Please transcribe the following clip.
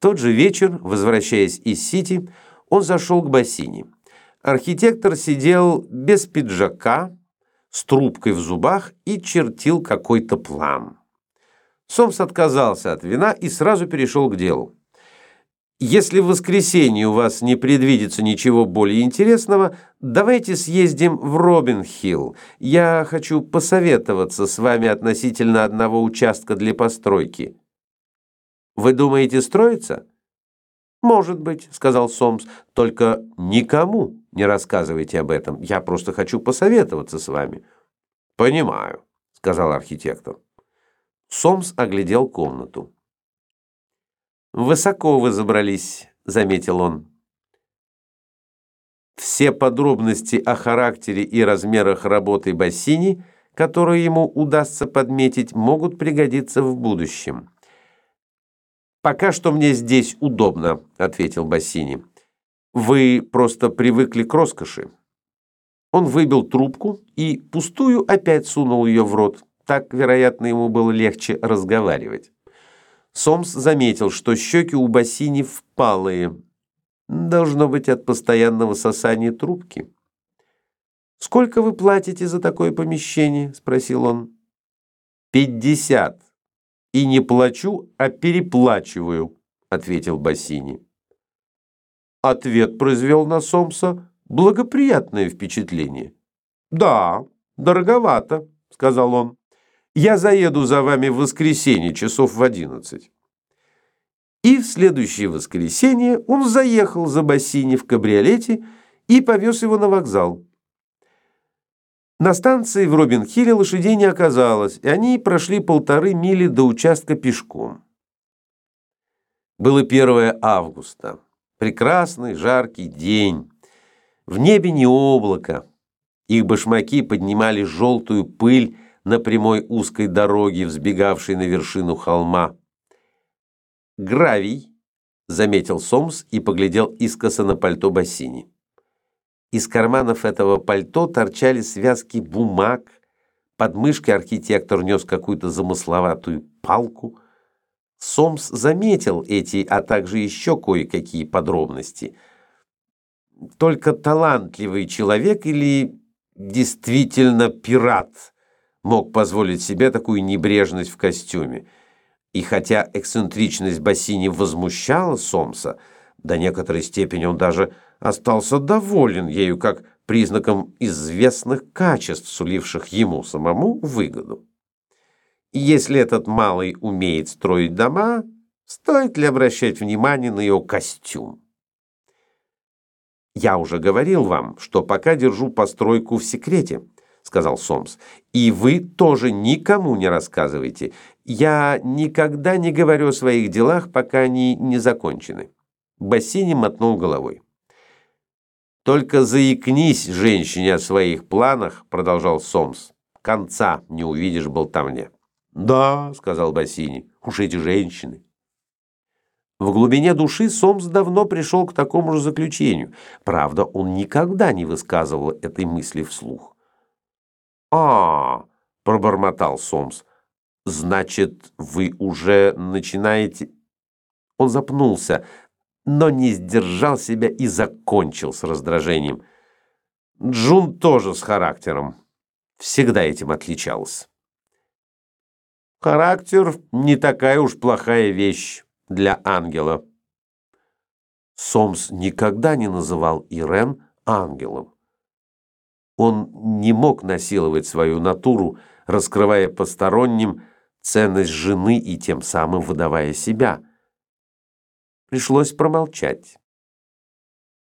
Тот же вечер, возвращаясь из Сити, он зашел к бассейне. Архитектор сидел без пиджака, с трубкой в зубах и чертил какой-то план. Сомс отказался от вина и сразу перешел к делу. Если в воскресенье у вас не предвидится ничего более интересного, давайте съездим в Робин-Хилл. Я хочу посоветоваться с вами относительно одного участка для постройки. Вы думаете строиться? Может быть, сказал Сомс, только никому не рассказывайте об этом. Я просто хочу посоветоваться с вами. Понимаю, сказал архитектор. Сомс оглядел комнату. «Высоко вы забрались», — заметил он. Все подробности о характере и размерах работы Бассини, которые ему удастся подметить, могут пригодиться в будущем. «Пока что мне здесь удобно», — ответил Бассини. «Вы просто привыкли к роскоши». Он выбил трубку и пустую опять сунул ее в рот. Так, вероятно, ему было легче разговаривать. Сомс заметил, что щеки у Бассини впалые. Должно быть от постоянного сосания трубки. «Сколько вы платите за такое помещение?» – спросил он. «Пятьдесят. И не плачу, а переплачиваю», – ответил Бассини. Ответ произвел на Сомса благоприятное впечатление. «Да, дороговато», – сказал он. Я заеду за вами в воскресенье часов в одиннадцать». И в следующее воскресенье он заехал за Бассини в кабриолете и повез его на вокзал. На станции в Робин-Хилле лошадей не оказалось, и они прошли полторы мили до участка пешком. Было 1 августа. Прекрасный жаркий день. В небе не облако. Их башмаки поднимали желтую пыль на прямой узкой дороге, взбегавшей на вершину холма. «Гравий», — заметил Сомс и поглядел искоса на пальто Бассини. Из карманов этого пальто торчали связки бумаг, под мышкой архитектор нес какую-то замысловатую палку. Сомс заметил эти, а также еще кое-какие подробности. Только талантливый человек или действительно пират мог позволить себе такую небрежность в костюме. И хотя эксцентричность Бассини возмущала Сомса, до некоторой степени он даже остался доволен ею как признаком известных качеств, суливших ему самому выгоду. Если этот малый умеет строить дома, стоит ли обращать внимание на его костюм? Я уже говорил вам, что пока держу постройку в секрете –— сказал Сомс. «И вы тоже никому не рассказывайте. Я никогда не говорю о своих делах, пока они не закончены». Бассини мотнул головой. «Только заикнись, женщине, о своих планах», — продолжал Сомс. «Конца не увидишь болтовне». «Да», — сказал Бассини, — «уж эти женщины». В глубине души Сомс давно пришел к такому же заключению. Правда, он никогда не высказывал этой мысли вслух. «А, — пробормотал Сомс, — значит, вы уже начинаете...» Он запнулся, но не сдержал себя и закончил с раздражением. Джун тоже с характером. Всегда этим отличался. Характер не такая уж плохая вещь для ангела. Сомс никогда не называл Ирен ангелом. Он не мог насиловать свою натуру, раскрывая посторонним ценность жены и тем самым выдавая себя. Пришлось промолчать.